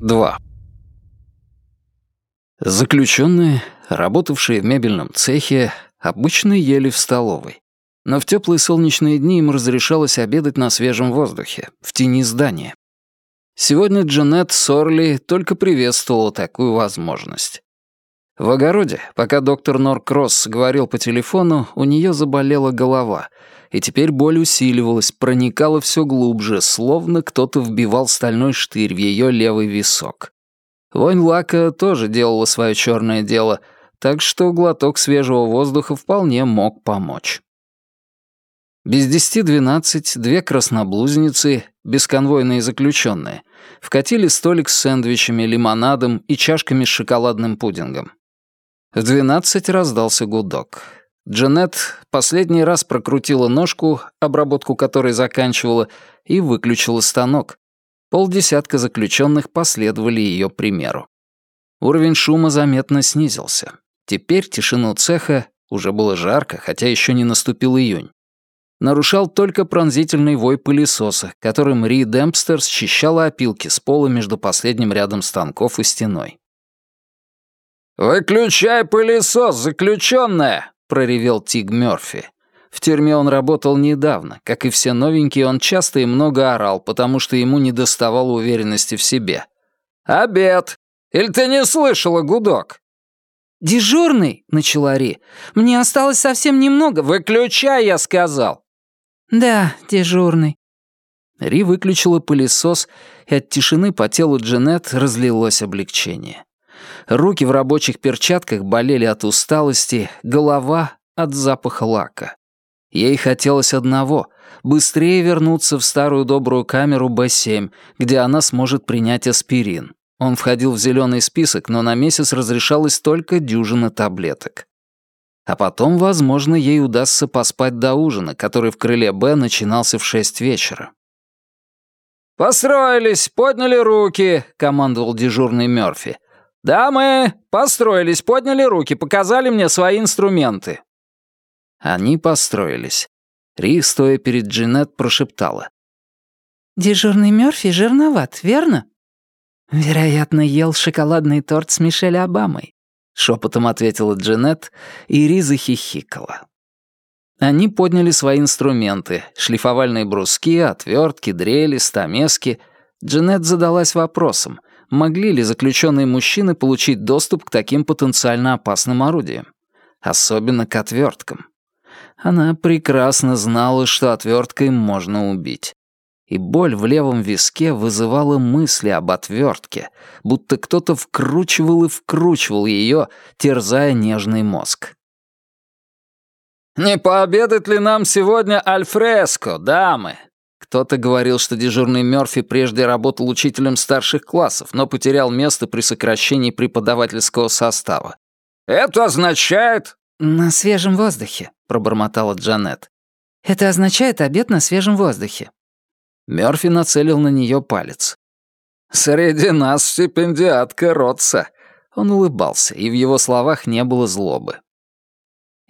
2. Заключенные, работавшие в мебельном цехе, обычно ели в столовой. Но в теплые солнечные дни им разрешалось обедать на свежем воздухе, в тени здания. Сегодня Джанет Сорли только приветствовала такую возможность. В огороде, пока доктор Норкросс говорил по телефону, у нее заболела голова, и теперь боль усиливалась, проникала все глубже, словно кто-то вбивал стальной штырь в ее левый висок. Вонь лака тоже делала свое черное дело, так что глоток свежего воздуха вполне мог помочь. Без десяти двенадцать две красноблузницы, бесконвойные заключенные, вкатили столик с сэндвичами, лимонадом и чашками с шоколадным пудингом. В двенадцать раздался гудок. Джанет последний раз прокрутила ножку, обработку которой заканчивала, и выключила станок, Полдесятка заключенных последовали ее примеру. Уровень шума заметно снизился. Теперь тишину цеха, уже было жарко, хотя еще не наступил июнь, нарушал только пронзительный вой пылесоса, которым Ри Демпстер счищала опилки с пола между последним рядом станков и стеной. «Выключай пылесос, заключенная!» — проревел Тиг Мёрфи. В тюрьме он работал недавно. Как и все новенькие, он часто и много орал, потому что ему не доставало уверенности в себе. «Обед! Или ты не слышала гудок?» «Дежурный», — начала Ри. «Мне осталось совсем немного». «Выключай, я сказал!» «Да, дежурный». Ри выключила пылесос, и от тишины по телу Джанет разлилось облегчение. Руки в рабочих перчатках болели от усталости, голова — от запаха лака. Ей хотелось одного — быстрее вернуться в старую добрую камеру Б7, где она сможет принять аспирин. Он входил в зеленый список, но на месяц разрешалось только дюжина таблеток. А потом, возможно, ей удастся поспать до ужина, который в крыле Б начинался в шесть вечера. «Построились, подняли руки», — командовал дежурный Мёрфи. «Дамы, построились, подняли руки, показали мне свои инструменты». Они построились. Ри, стоя перед Джинет, прошептала. «Дежурный Мёрфи жирноват, верно?» «Вероятно, ел шоколадный торт с Мишель Обамой», — шепотом ответила Джинет, и Ри захихикала. Они подняли свои инструменты — шлифовальные бруски, отвертки, дрели, стамески. Джинет задалась вопросом, могли ли заключенные мужчины получить доступ к таким потенциально опасным орудиям, особенно к отверткам. Она прекрасно знала, что отверткой можно убить. И боль в левом виске вызывала мысли об отвертке, будто кто-то вкручивал и вкручивал ее, терзая нежный мозг. «Не пообедать ли нам сегодня альфреско, дамы?» Кто-то говорил, что дежурный Мёрфи прежде работал учителем старших классов, но потерял место при сокращении преподавательского состава. «Это означает...» «На свежем воздухе», пробормотала Джанет. «Это означает обед на свежем воздухе». Мёрфи нацелил на нее палец. «Среди нас стипендиатка Ротса». Он улыбался, и в его словах не было злобы.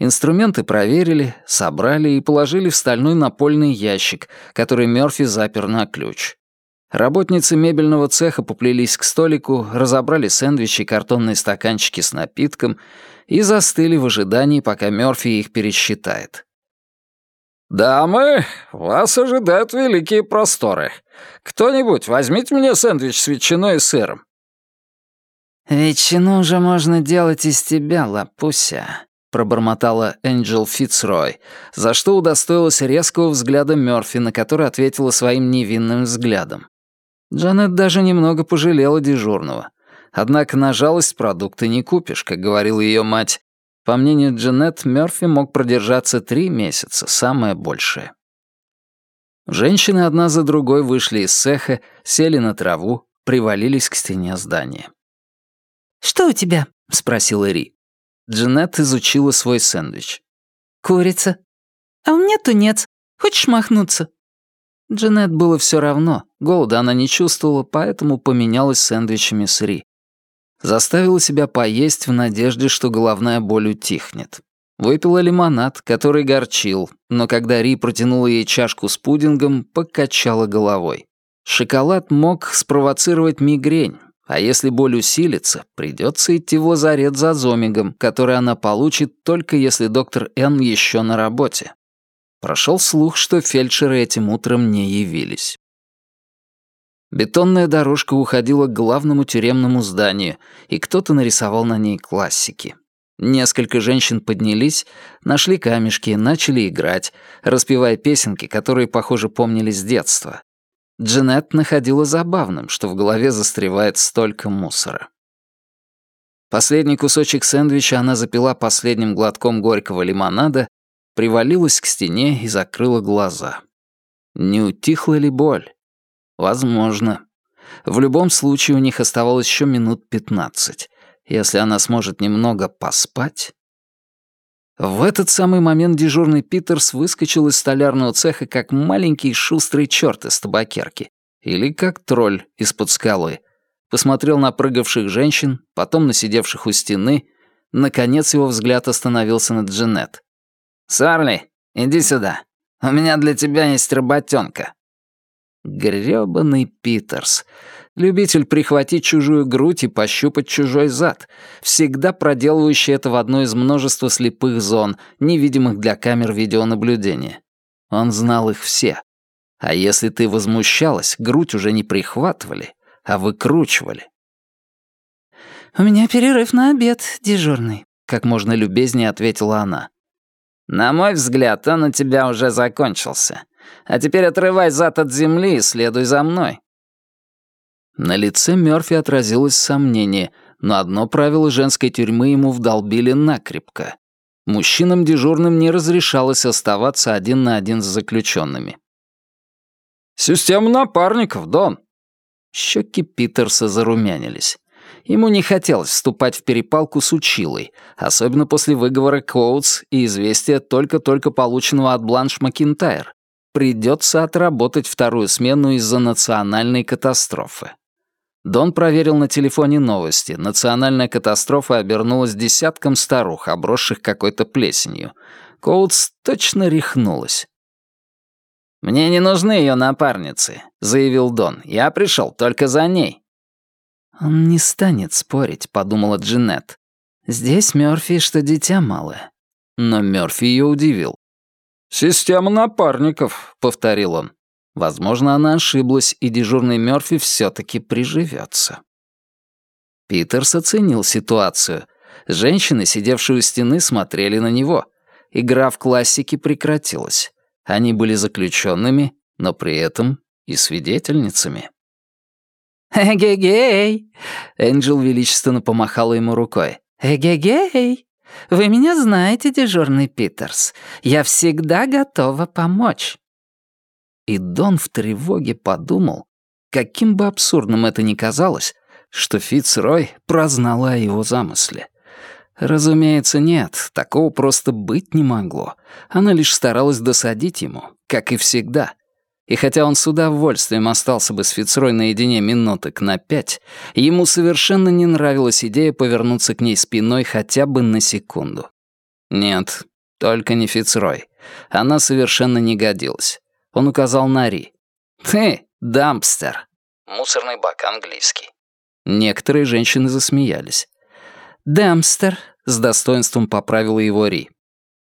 Инструменты проверили, собрали и положили в стальной напольный ящик, который Мёрфи запер на ключ. Работницы мебельного цеха поплелись к столику, разобрали сэндвичи и картонные стаканчики с напитком и застыли в ожидании, пока Мёрфи их пересчитает. «Дамы, вас ожидают великие просторы. Кто-нибудь возьмите мне сэндвич с ветчиной и сыром». «Ветчину уже можно делать из тебя, лапуся», — пробормотала Энджел Фицрой, за что удостоилась резкого взгляда Мёрфи, на который ответила своим невинным взглядом. Джанет даже немного пожалела дежурного. Однако на жалость продукты не купишь, как говорила ее мать. По мнению Джанет, Мёрфи мог продержаться три месяца, самое большее. Женщины одна за другой вышли из цеха, сели на траву, привалились к стене здания. «Что у тебя?» — спросила Ри. Джанет изучила свой сэндвич. «Курица. А у меня тунец. Хочешь махнуться?» Джанет было все равно, голода она не чувствовала, поэтому поменялась сэндвичами с Ри. Заставила себя поесть в надежде, что головная боль утихнет. Выпила лимонад, который горчил, но когда Ри протянула ей чашку с пудингом, покачала головой. Шоколад мог спровоцировать мигрень, А если боль усилится, придется идти в лазарет за зомигом, который она получит только если доктор Н еще на работе. Прошел слух, что фельдшеры этим утром не явились. Бетонная дорожка уходила к главному тюремному зданию, и кто-то нарисовал на ней классики. Несколько женщин поднялись, нашли камешки, начали играть, распевая песенки, которые, похоже, помнили с детства. Джанет находила забавным, что в голове застревает столько мусора. Последний кусочек сэндвича она запила последним глотком горького лимонада, привалилась к стене и закрыла глаза. Не утихла ли боль? Возможно. В любом случае у них оставалось еще минут пятнадцать. Если она сможет немного поспать... В этот самый момент дежурный Питерс выскочил из столярного цеха как маленький шустрый черт из табакерки. Или как тролль из-под скалы. Посмотрел на прыгавших женщин, потом на сидевших у стены. Наконец его взгляд остановился на Джанет. «Сарли, иди сюда. У меня для тебя есть работенка». Грёбаный Питерс. Любитель прихватить чужую грудь и пощупать чужой зад, всегда проделывающий это в одной из множества слепых зон, невидимых для камер видеонаблюдения. Он знал их все. А если ты возмущалась, грудь уже не прихватывали, а выкручивали. «У меня перерыв на обед, дежурный», — как можно любезнее ответила она. «На мой взгляд, он у тебя уже закончился. А теперь отрывай зад от земли и следуй за мной». На лице Мёрфи отразилось сомнение, но одно правило женской тюрьмы ему вдолбили накрепко. Мужчинам дежурным не разрешалось оставаться один на один с заключенными. «Система напарников, Дон!» Щеки Питерса зарумянились. Ему не хотелось вступать в перепалку с училой, особенно после выговора Коутс и известия только-только полученного от Бланш Макинтайр. Придется отработать вторую смену из-за национальной катастрофы. Дон проверил на телефоне новости. Национальная катастрофа обернулась десятком старух, обросших какой-то плесенью. Коутс точно рехнулась. «Мне не нужны ее напарницы», — заявил Дон. «Я пришел только за ней». «Он не станет спорить», — подумала Джинет. «Здесь Мёрфи, что дитя малое». Но Мёрфи ее удивил. «Система напарников», — повторил он. Возможно, она ошиблась, и дежурный Мёрфи все-таки приживется. Питерс оценил ситуацию. Женщины, сидевшие у стены, смотрели на него. Игра в классике прекратилась. Они были заключенными, но при этом и свидетельницами. «Эгегей!» Энджел величественно помахала ему рукой. «Эгегей! Вы меня знаете, дежурный Питерс. Я всегда готова помочь». И Дон в тревоге подумал, каким бы абсурдным это ни казалось, что Фицрой прознала о его замысле. Разумеется, нет, такого просто быть не могло. Она лишь старалась досадить ему, как и всегда. И хотя он с удовольствием остался бы с Фицрой наедине минуток на пять, ему совершенно не нравилась идея повернуться к ней спиной хотя бы на секунду. Нет, только не Фицрой. Она совершенно не годилась. Он указал на Ри. «Ты, дампстер!» Мусорный бак, английский. Некоторые женщины засмеялись. «Дампстер», — с достоинством поправила его Ри.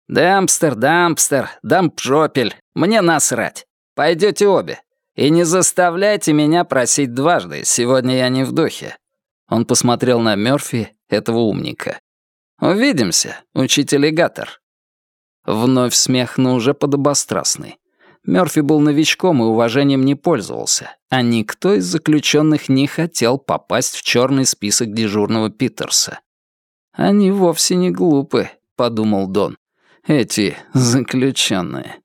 «Дампстер, дампстер, дампжопель, мне насрать. Пойдете обе. И не заставляйте меня просить дважды, сегодня я не в духе». Он посмотрел на Мёрфи, этого умника. «Увидимся, учитель-лигатор». Вновь смех, но уже подобострастный. Мёрфи был новичком и уважением не пользовался, а никто из заключенных не хотел попасть в черный список дежурного Питерса. «Они вовсе не глупы», — подумал Дон. «Эти заключенные».